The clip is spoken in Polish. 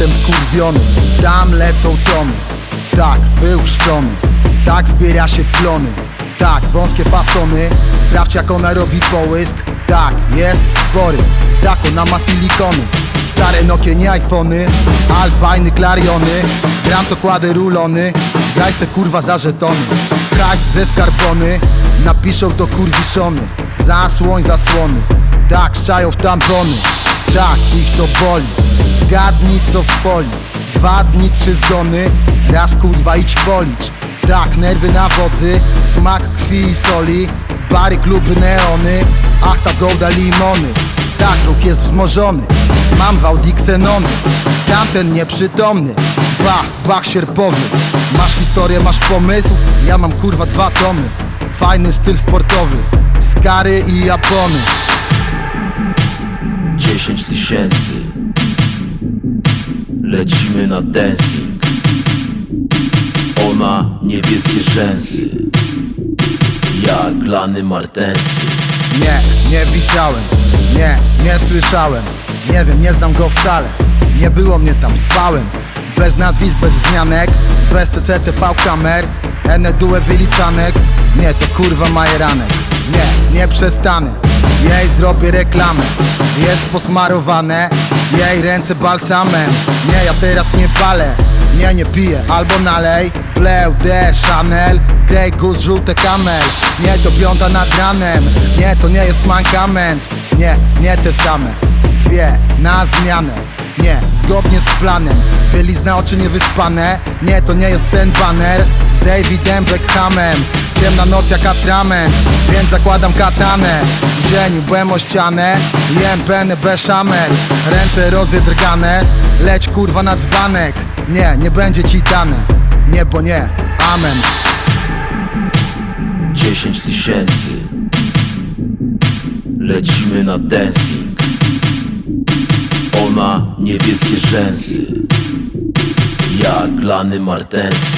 Jestem wkurwiony, tam lecą tony. Tak, był chrzczony, tak zbiera się plony. Tak, wąskie fasony, sprawdź jak ona robi połysk. Tak, jest spory, tak ona ma silikony. Stare Nokie, nie iPhony, Alpine, Clariony Gram to kładę rulony, graj se kurwa za żetony. Hajs ze skarbony, napiszą to kurwiszony. Zasłoń zasłony, tak, szczają w tampony. Tak, ich to boli, zgadnij co w folii. Dwa dni, trzy zgony, raz kurwa idź policz. Tak, nerwy na wodzy, smak krwi i soli. Bary, kluby, neony, ach ta gołda limony. Tak, ruch jest wzmożony, mam wał Dixenony Tamten nieprzytomny, bach, bach sierpowy. Masz historię, masz pomysł, ja mam kurwa dwa tomy. Fajny styl sportowy, skary i Japony. 10 tysięcy Lecimy na dancing. Ona niebieskie rzęsy. Ja glany martensy. Nie, nie widziałem, nie, nie słyszałem. Nie wiem, nie znam go wcale. Nie było mnie tam, spałem. Bez nazwisk, bez wzmianek. Bez CCTV kamer. Enedue wyliczanek. Nie, to kurwa majeranek Nie, nie przestanę. Jej zrobię reklamę. Jest posmarowane Jej ręce balsamem Nie, ja teraz nie palę. Nie, nie piję, albo nalej. Bleu de Chanel. Grey Goose, żółte kamel. Nie, to piąta nad ranem. Nie, to nie jest mankament. Nie, nie te same. Dwie na zmianę. Nie, zgodnie z planem. Bielizna oczy niewyspane. Nie, to nie jest ten baner. Z Davidem Beckhamem. Ciemna noc jak atrament. Więc zakładam katanę Dzień byłem o ścianę Jem penny beszamel Ręce rozjedrgane Leć kurwa na dzbanek. Nie, nie będzie ci dane Nie, bo nie, amen. 10 tysięcy. Lecimy na dancing. Ona niebieskie rzęsy. Ja glany martensy